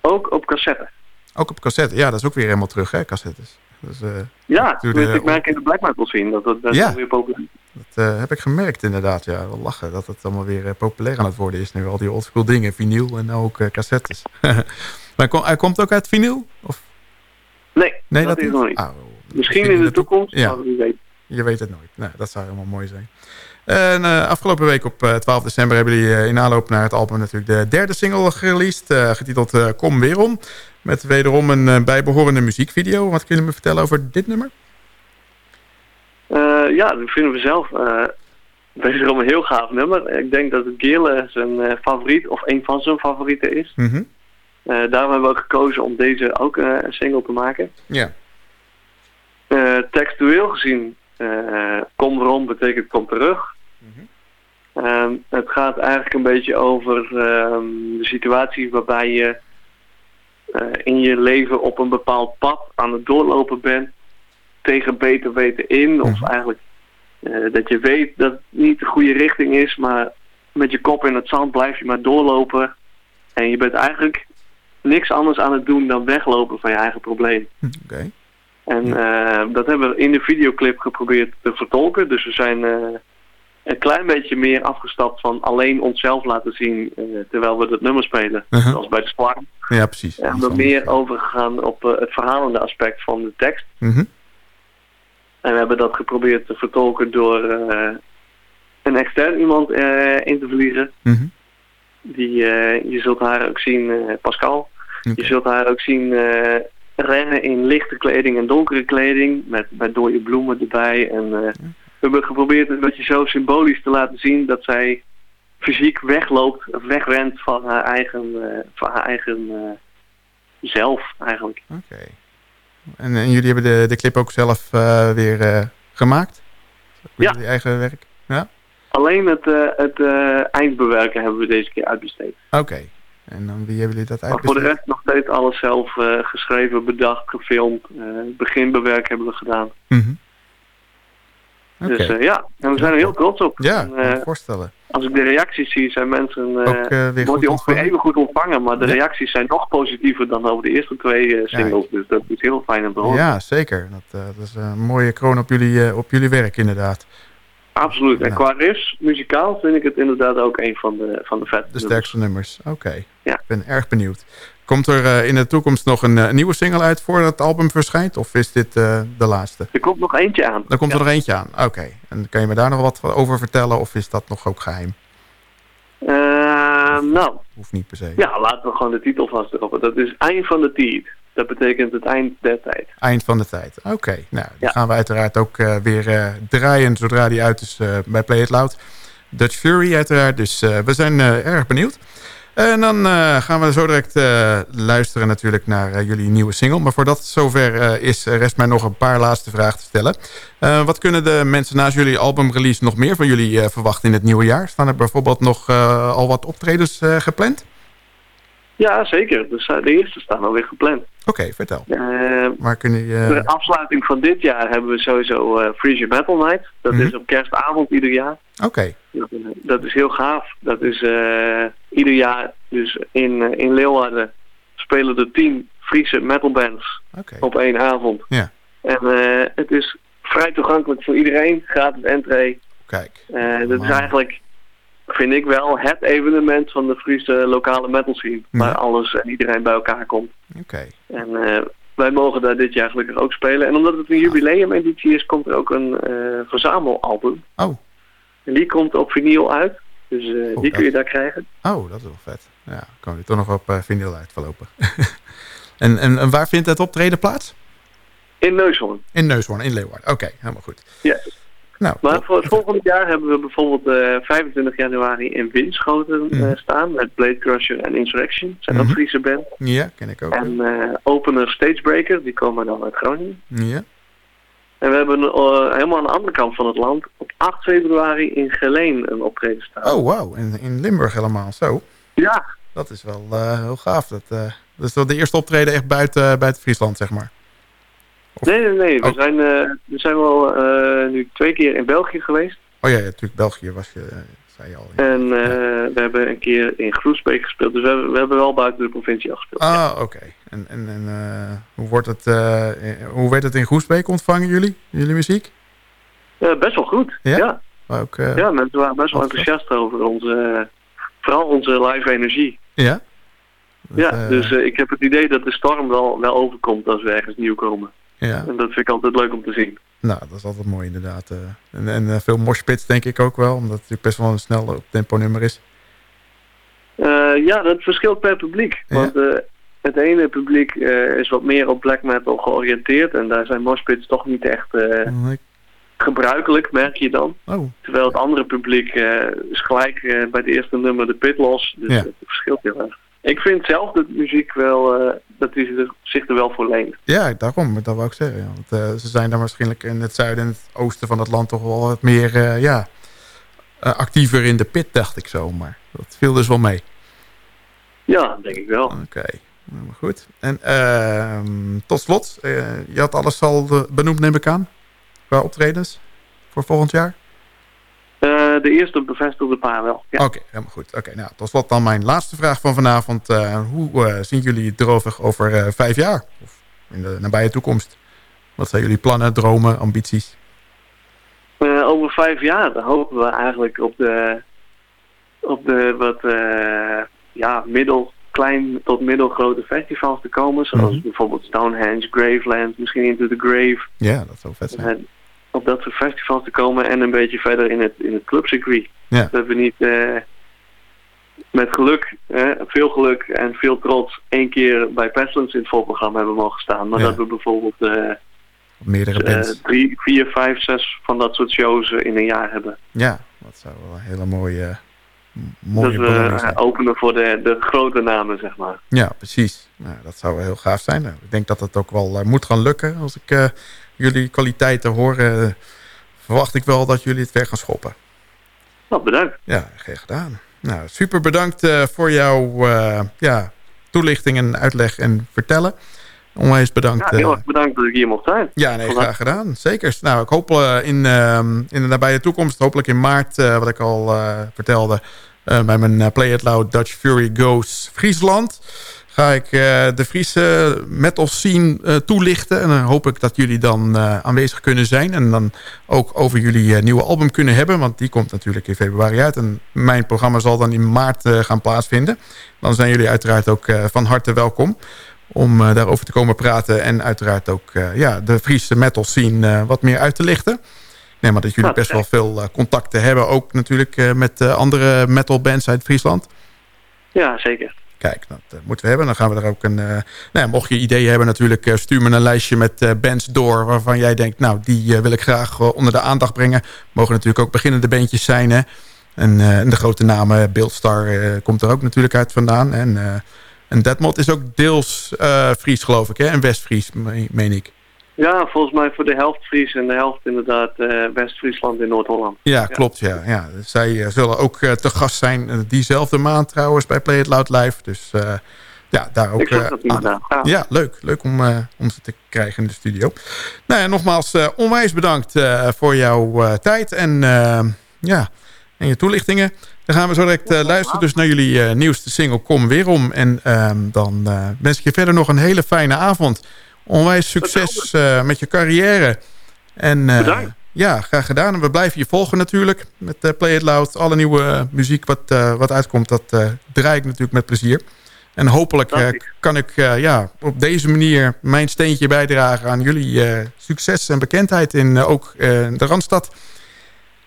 ook op cassette. ook op cassette. Ja, dat is ook weer helemaal terug, hè, cassettes. Dus, eh, Ja, de- ik merk in de black metal zien dat dat, dat Ja. weer populair dat eh, heb ik gemerkt inderdaad. Ja, wel lachen dat het allemaal weer eh, populair aan het worden is nu. Al die oldschool dingen, vinyl en ook cassettes. maar hij, kom- hij komt ook uit vinyl? Of? Nee, Nee, dat, dat, is nog niet. Oh, Misschien in de toekomst, Ja. maar wie weet. Je weet het nooit. Nou, dat zou helemaal mooi zijn. En eh, afgelopen week op eh, 12 december hebben jullie eh, in aanloop naar het album natuurlijk de derde single gereleased. eh, getiteld eh, Kom Weerom. Met wederom een eh, bijbehorende muziekvideo. Wat kunnen me vertellen over dit nummer? Eh, ja, dat vinden we zelf eh wederom een heel gaaf nummer. Ik denk dat het zijn eh, favoriet, of een van zijn favorieten is. Mhm. Eh, daarom hebben we ook gekozen om deze ook eh, een single te maken. Ja. Eh, textueel gezien, eh, kom erom betekent kom terug. Ehm, het gaat eigenlijk een beetje over ehm, de situatie waarbij je eh, in je leven op een bepaald pad aan het doorlopen bent. Tegen beter weten in. Of eigenlijk eh, dat je weet dat het niet de goede richting is. Maar met je kop in het zand blijf je maar doorlopen. En je bent eigenlijk niks anders aan het doen dan weglopen van je eigen probleem. Oké. En eh, dat hebben we in de videoclip geprobeerd te vertolken. Dus we zijn eh, een klein beetje meer afgestapt van alleen onszelf laten zien eh, terwijl we het nummer spelen. Uh-huh. Zoals bij de Spark. Ja, precies. En we meer overgegaan op het verhalende aspect van de tekst. Mhm. En we hebben dat geprobeerd te vertolken door een extern iemand in te vliegen. Mhm. Die, eh, je zult haar ook zien, Pascal. Je zult haar ook zien rennen in lichte kleding en donkere kleding. Met, met dode bloemen erbij. En eh, we hebben geprobeerd het een beetje zo symbolisch te laten zien dat zij fysiek wegloopt, of wegrent van haar eigen, eh, van haar eigen eh, zelf eigenlijk. Oké. En, en jullie hebben de, de clip ook zelf weer gemaakt? Ja. Jullie eigen werk? Ja? Alleen het, het eindbewerken hebben we deze keer uitbesteed. Oké. En dan wie hebben jullie dat Maar voor de rest nog steeds alles zelf eh, geschreven, bedacht, gefilmd. eh beginbewerk hebben we gedaan. Mhm. Dus eh, ja, en we zijn er heel trots op. Ja, En, voorstellen. als ik de reacties zie, zijn mensen, goed wordt die ongeveer ontvangen? even goed ontvangen. Maar de Ja. reacties zijn nog positiever dan over de eerste twee singles. Dus dat is heel fijn om te horen. Ja, zeker. Dat, dat is een mooie kroon op jullie, op jullie werk inderdaad. Absoluut. En qua riffs, muzikaal, vind ik het inderdaad ook een van de, van de vette De sterkste nummers. Oké. Ja. Ik ben erg benieuwd. Komt er eh, in de toekomst nog een eh, nieuwe single uit voor het album verschijnt? Of is dit eh, de laatste? Er komt nog eentje aan. Er komt Ja. er nog eentje aan. Oké. En kan je me daar nog wat over vertellen? Of is dat nog ook geheim? Eh, nou, Hoeft niet per se. ja, laten we gewoon de titel vast erop. Dat is Eind van de Tijd. Dat betekent het eind der tijd. Eind van de tijd. Oké. Nou, die Ja. gaan we uiteraard ook eh, weer eh, draaien zodra die uit is eh, bij Play It Loud. Dutch Fury uiteraard. Dus we zijn erg benieuwd. En dan gaan we zo direct luisteren natuurlijk naar jullie nieuwe single. Maar voordat het zover is, rest mij nog een paar laatste vragen te stellen. Wat kunnen de mensen naast jullie albumrelease nog meer van jullie verwachten in het nieuwe jaar? Staan er bijvoorbeeld nog al wat optredens gepland? Ja, zeker. Dus eh, de eerste staan alweer gepland. Oké, vertel. Eh, Waar kunnen je... De afsluiting van dit jaar hebben we sowieso eh Freeze Your Metal Night. Dat Mhm. is op kerstavond ieder jaar. Oké, Dat, eh, dat is heel gaaf. Dat is eh, ieder jaar dus in, eh, in Leeuwarden spelen er tien Friese metalbands oké. op één avond. Ja. En eh, het is vrij toegankelijk voor iedereen. Gratis entree. Kijk. Eh, dat is eigenlijk, vind ik wel, het evenement van de Friese lokale metal scene. Ja. Waar alles en iedereen bij elkaar komt. Oké. En eh, wij mogen daar dit jaar gelukkig ook spelen. En omdat het een jubileumeditie is, komt er ook een eh, verzamelalbum. Oh. En die komt op vinyl uit. Dus eh, Oh, die kun je daar krijgen. Oh, dat is wel vet. Ja, kan je toch nog op vinyl uit voorlopen. en, en, en waar vindt het optreden plaats? In Neushoorn. In Neushoorn, in Leeuwarden. Oké, helemaal goed. Ja. Nou, Maar voor het volgende jaar hebben we bijvoorbeeld eh 25 januari in Winschoten eh, Mhm. staan. Met Blade Crusher en Insurrection. zijn Mhm. ook Friese band. Ja, ken ik ook. En eh, opener Stagebreaker, die komen dan uit Groningen. Ja. En we hebben eh, helemaal aan de andere kant van het land op 8 februari in Geleen een optreden staan. Oh, wauw. In, in Limburg helemaal. Zo. Ja, Dat is wel eh, heel gaaf. Dat, eh, dat is de eerste optreden echt buiten, buiten Friesland, zeg maar. Nee, nee, nee. We, Oh. zijn, eh, we zijn wel eh, nu twee keer in België geweest. Oh ja, ja, natuurlijk België was je, eh, zei je al. En we hebben een keer in Groesbeek gespeeld. Dus we hebben, we hebben wel buiten de provincie afgespeeld. Ah, oké. En, en, en hoe, wordt het, hoe werd het in Groesbeek ontvangen, jullie? Jullie muziek? Best wel goed. Ja? Ja, Maar Ook, ja. mensen waren best wel enthousiast over onze, vooral onze live energie. Ja? Ja, dus ik heb het idee dat de storm wel, wel overkomt als we ergens nieuw komen. Ja. En dat vind ik altijd leuk om te zien. Nou, dat is altijd mooi inderdaad. eh. en en eh, veel moshpits denk ik ook wel, omdat het best wel een snel tempo nummer is. Eh, ja, dat verschilt per publiek. Ja. Want het ene publiek is wat meer op black metal georiënteerd. En daar zijn moshpits toch niet echt Nee. gebruikelijk, merk je dan. Oh, Terwijl het andere publiek is gelijk bij het eerste nummer de pit los. Dus Ja. het verschilt heel erg. Ik vind zelf dat muziek wel, eh, dat die zich- zich er wel voor leent. ja, daarom, dat wou ik zeggen. ja. Want, eh, ze zijn dan waarschijnlijk in het zuiden en het oosten van het land toch wel wat meer eh, ja, actiever in de pit, dacht ik zo. Maar dat viel dus wel mee. Ja, denk ik wel. Oké, nou, maar goed. En ehm, tot slot, je had alles al benoemd, neem ik aan, qua optredens voor volgend jaar? Eh, de eerste bevestigde paar wel. Ja. Oké, helemaal goed. Oké, nou, tot slot dan mijn laatste vraag van vanavond. Eh, hoe eh, zien jullie het erover over vijf jaar? Of in de nabije toekomst? Wat zijn jullie plannen, dromen, ambities? Over vijf jaar hopen we eigenlijk op de, op de wat ja, middel, klein tot middelgrote festivals te komen. Zoals Mhm. bijvoorbeeld Stonehenge, Graveland, misschien Into the Grave. Ja, dat zou vet zijn. Op dat soort festivals te komen en een beetje verder in het, in het clubcircuit. Ja. Dat we niet eh, met geluk, veel geluk en veel trots één keer bij Pestilence in het voorprogramma hebben mogen staan. Maar Ja. dat we bijvoorbeeld eh, meerdere eh, drie, vier, vijf, zes van dat soort shows in een jaar hebben. Ja, dat zou wel een hele mooie, mooie dat we openen voor de, de grote namen, zeg maar. Ja, precies. Nou, dat zou heel gaaf zijn. Nou, ik denk dat het ook wel moet gaan lukken. Als ik jullie kwaliteiten hoor, eh, verwacht ik wel dat jullie het ver gaan schoppen. Nou, bedankt. Ja, geen gedaan. Nou, super bedankt eh, voor jouw eh, ja, toelichting en uitleg en vertellen. Onwijs bedankt. Ja, heel eh. erg bedankt dat ik hier mocht zijn. ja, nee, graag gedaan. Zeker. Nou, ik hoop in, ehm, in de nabije toekomst, hopelijk in maart, wat ik al vertelde, bij mijn Play It Loud Dutch Fury Goes Friesland, ga ik eh, de Friese metal scene eh, toelichten. En dan hoop ik dat jullie dan eh, aanwezig kunnen zijn. En dan ook over jullie nieuwe album kunnen hebben. Want die komt natuurlijk in februari uit. En mijn programma zal dan in maart gaan plaatsvinden. Dan zijn jullie uiteraard ook van harte welkom. Om daarover te komen praten. En uiteraard ook ja, de Friese metal scene wat meer uit te lichten. Ik neem maar dat jullie best wel veel contacten hebben. Ook natuurlijk met andere metal bands uit Friesland. Ja, zeker. Kijk, dat eh, moeten we hebben. Dan gaan we er ook een... eh, nou mocht je ideeën hebben natuurlijk, eh, stuur me een lijstje met bands door... waarvan jij denkt, nou, die wil ik graag onder de aandacht brengen. Mogen natuurlijk ook beginnende bandjes zijn, hè. En, de grote namen, Beeldstar komt er ook natuurlijk uit vandaan. En, en is ook deels Fries, geloof ik, hè. En West-Fries, me- meen ik. Ja, volgens mij voor de helft Fries en de helft inderdaad eh, West-Friesland in Noord-Holland. Ja, klopt. Ja. Ja. Zij eh, zullen ook eh, te gast zijn diezelfde maand trouwens bij Play It Loud Live. Dus ja, daar ook Ik zag dat aan-. Ja. Ja, leuk. Leuk om, om ze te krijgen in de studio. Nou ja, nogmaals onwijs bedankt voor jouw tijd en, ja, en je toelichtingen. Dan gaan we zo direct luisteren dus naar jullie nieuwste single Kom Weer Om. En ehm, dan wens ik je verder nog een hele fijne avond. Onwijs succes eh, met je carrière. En, eh, Bedankt. Ja, graag gedaan. En we blijven je volgen natuurlijk met eh, Play It Loud. Alle nieuwe muziek wat, wat uitkomt, dat draai ik natuurlijk met plezier. En hopelijk kan ik ja, op deze manier mijn steentje bijdragen aan jullie succes en bekendheid in ook de Randstad.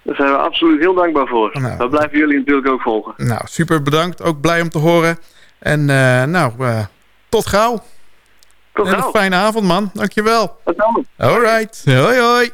Daar zijn we absoluut heel dankbaar voor. Nou. We blijven jullie natuurlijk ook volgen. Nou, super bedankt. Ook blij om te horen. En nou, tot gauw. Tot En een fijne avond, man. Dankjewel. Tot dan. Alright. Hoi, hoi.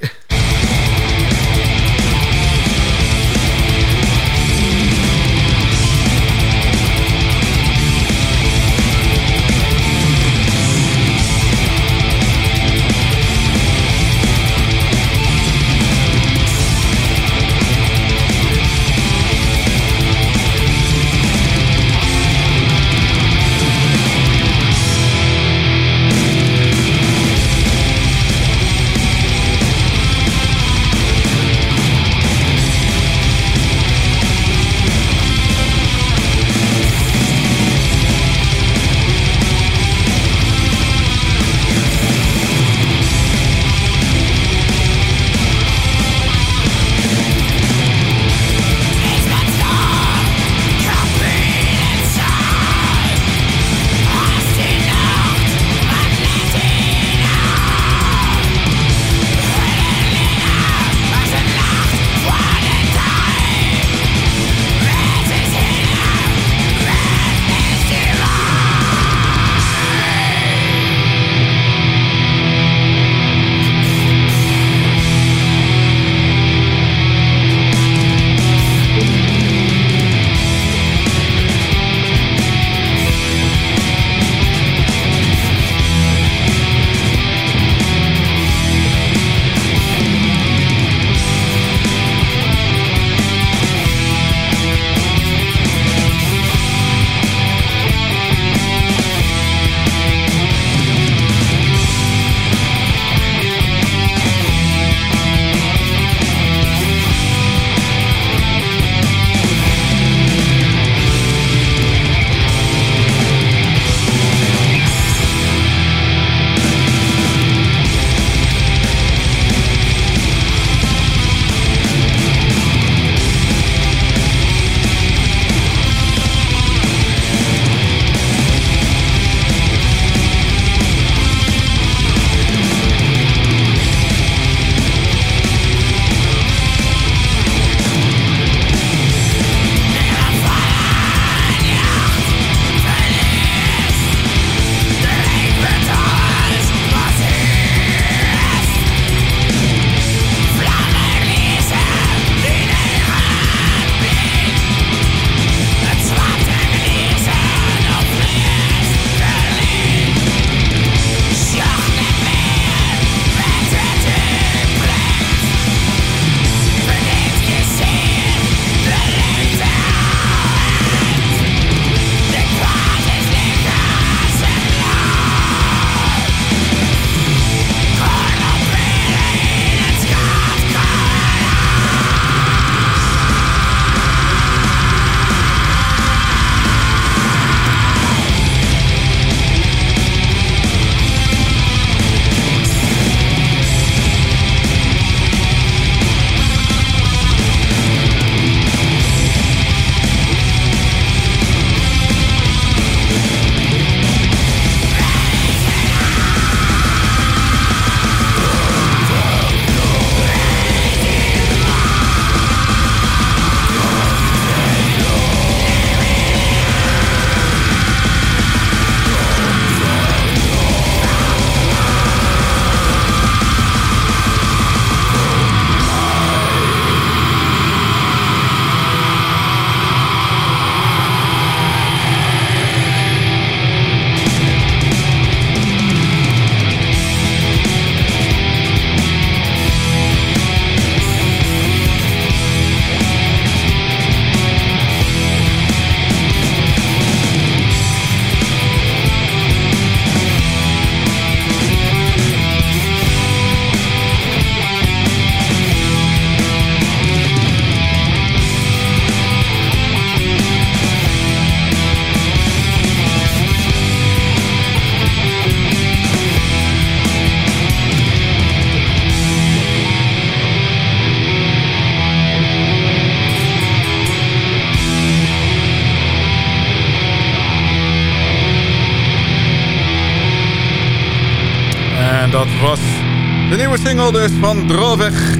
Single dus van Drovech.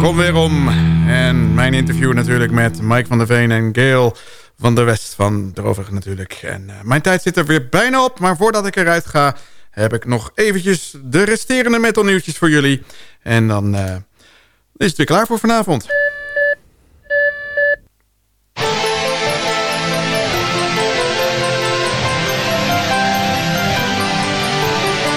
Kom weer om. En mijn interview natuurlijk met Mike van der Veen en Gail van der West van Drovech natuurlijk. En uh, mijn tijd zit er weer bijna op. Maar voordat ik eruit ga, heb ik nog eventjes de resterende metal nieuwtjes voor jullie. En dan uh, is het weer klaar voor vanavond.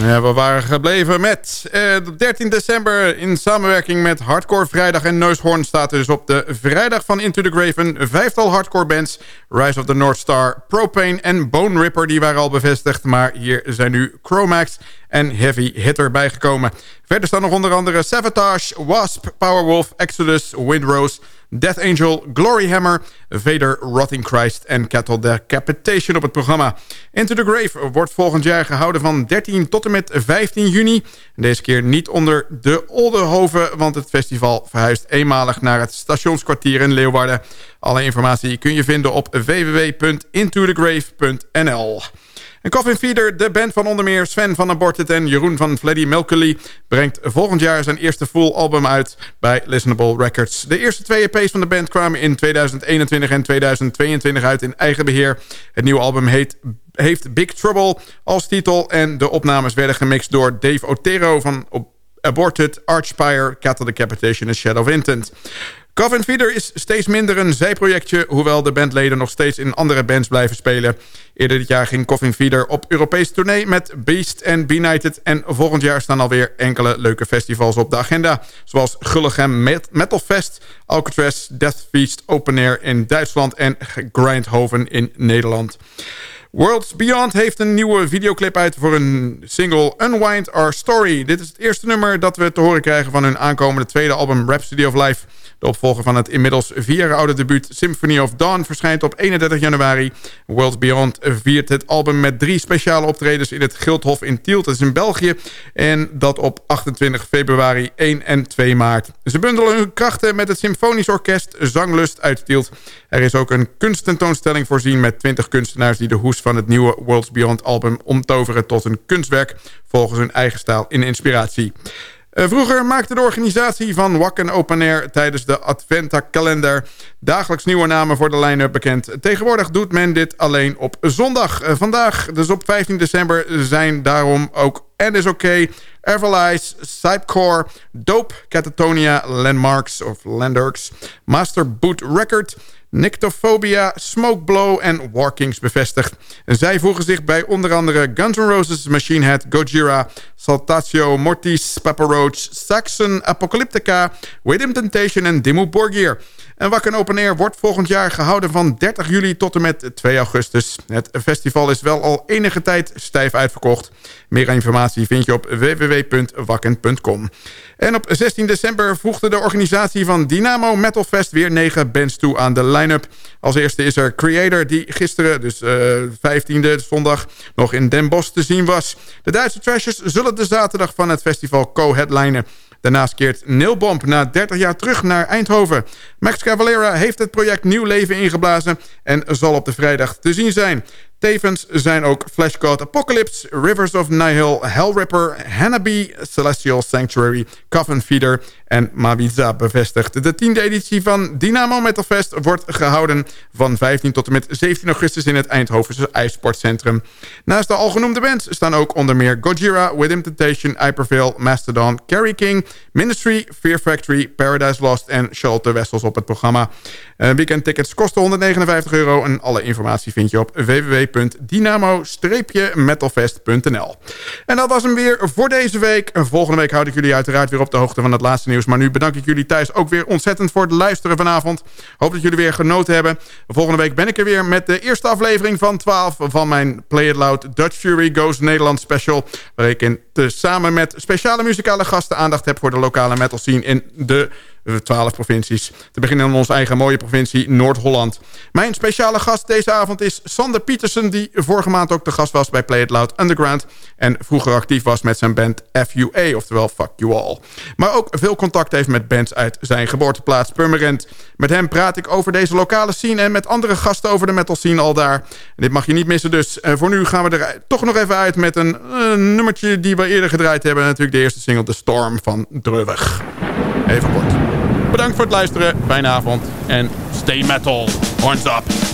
We waren gebleven met uh, 13 december in samenwerking met Hardcore Vrijdag en Neushorn staat dus op de vrijdag van Into the Grave een vijftal hardcore bands. Rise of the North Star, Propane en Bone Ripper die waren al bevestigd. Maar hier zijn nu Chromax en Heavy Hitter bijgekomen. Verder staan nog onder andere Savatage, Wasp, Powerwolf, Exodus, Windrose... Death Angel, Glory Hammer, Vader, Rotting Christ en Cattle Decapitation op het programma. Into the Grave wordt volgend jaar gehouden van 13 tot en met 15 juni. Deze keer niet onder de Oldenhoven, want het festival verhuist eenmalig naar het stationskwartier in Leeuwarden. Alle informatie kun je vinden op www.intothegrave.nl. En Coffin Feeder, de band van onder meer Sven van Aborted en Jeroen van Fleddy Melkely... brengt volgend jaar zijn eerste full album uit bij Listenable Records. De eerste twee EP's van de band kwamen in 2021 en 2022 uit in eigen beheer. Het nieuwe album heet heeft Big Trouble als titel... en de opnames werden gemixt door Dave Otero van Aborted, Archspire, Cattle Decapitation en Shadow of Intent. Coven Feeder is steeds minder een zijprojectje... hoewel de bandleden nog steeds in andere bands blijven spelen. Eerder dit jaar ging Coffin Feeder op Europese tournee met Beast en Benighted... en volgend jaar staan alweer enkele leuke festivals op de agenda... zoals Gulligem Metal Fest, Alcatraz, Death Feast Open Air in Duitsland... en Grindhoven in Nederland. Worlds Beyond heeft een nieuwe videoclip uit voor een single Unwind Our Story. Dit is het eerste nummer dat we te horen krijgen van hun aankomende tweede album Rhapsody of Life... De opvolger van het inmiddels vier jaar oude debuut Symphony of Dawn verschijnt op 31 januari. World Beyond viert het album met drie speciale optredens in het Gildhof in Tielt. Dat is in België. En dat op 28 februari, 1 en 2 maart. Ze bundelen hun krachten met het Symfonisch Orkest Zanglust uit Tielt. Er is ook een kunsttentoonstelling voorzien met 20 kunstenaars... die de hoes van het nieuwe Worlds Beyond album omtoveren tot een kunstwerk... volgens hun eigen stijl in inspiratie. Eh, vroeger maakte de organisatie van Wacken Open Air tijdens de Adventa-kalender dagelijks nieuwe namen voor de line-up bekend. Tegenwoordig doet men dit alleen op zondag. Eh, vandaag, dus op 15 december, zijn daarom ook And Is OK, Everlies, Cypcore, Dope, Catatonia, Landmarks of Landmarks, Master Boot Record... Nyctophobia, Smokeblow en Walkings bevestigd. zij voegen zich bij onder andere Guns N' Roses, Machine Head, Gojira, Saltatio, Mortis, Papa Roach, Saxon, Apocalyptica, William Temptation en Dimmu Borgir. En Wakken Open Air wordt volgend jaar gehouden van 30 juli tot en met 2 augustus. Het festival is wel al enige tijd stijf uitverkocht. Meer informatie vind je op www.wakken.com. En op 16 december voegde de organisatie van Dynamo Metal Fest weer 9 bands toe aan de line-up. Als eerste is er Creator die gisteren, dus uh, eh, 15e zondag, nog in Den Bosch te zien was. De Duitse Trashers zullen de zaterdag van het festival co-headlinen. Daarnaast keert Neil Bomp na 30 jaar terug naar Eindhoven. Max Cavalera heeft het project nieuw leven ingeblazen... en zal op de vrijdag te zien zijn. Tevens zijn ook Flashcode Apocalypse, Rivers of Nihil, Hellripper, Hanabi, Celestial Sanctuary, Coven Feeder en Maviza bevestigd. De tiende editie van Dynamo Metal Fest wordt gehouden van 15 tot en met 17 augustus in het Eindhovense IJsportcentrum. Naast de algenoemde bands staan ook onder meer Gojira, Within Temptation, Hyperveil, Mastodon, Carrie King, Ministry, Fear Factory, Paradise Lost en Shelter Wessels op het programma. Weekendtickets kosten 159 euro en alle informatie vind je op www.dynamo-metalfest.nl. En dat was hem weer voor deze week. Volgende week houd ik jullie uiteraard weer op de hoogte van het laatste nieuws. Maar nu bedank ik jullie thuis ook weer ontzettend voor het luisteren vanavond. Hoop dat jullie weer genoten hebben. Volgende week ben ik er weer met de eerste aflevering van 12 van mijn Play It Loud Dutch Fury Goes Nederland special. Waar ik in, samen met speciale muzikale gasten aandacht heb voor de lokale metal scene in de 12 provincies. Te beginnen in onze eigen mooie provincie Noord-Holland. Mijn speciale gast deze avond is Sander Pietersen... die vorige maand ook de gast was bij Play It Loud Underground... en vroeger actief was met zijn band FUA, oftewel Fuck You All. Maar ook veel contact heeft met bands uit zijn geboorteplaats Purmerend. Met hem praat ik over deze lokale scene... en met andere gasten over de metal scene al daar. Dit mag je niet missen dus. Voor nu gaan we er toch nog even uit met een, een nummertje... die we eerder gedraaid hebben. Natuurlijk de eerste single The Storm van Drewig. Even kort. Bedankt voor het luisteren. Fijne avond. En stay metal. Horns up.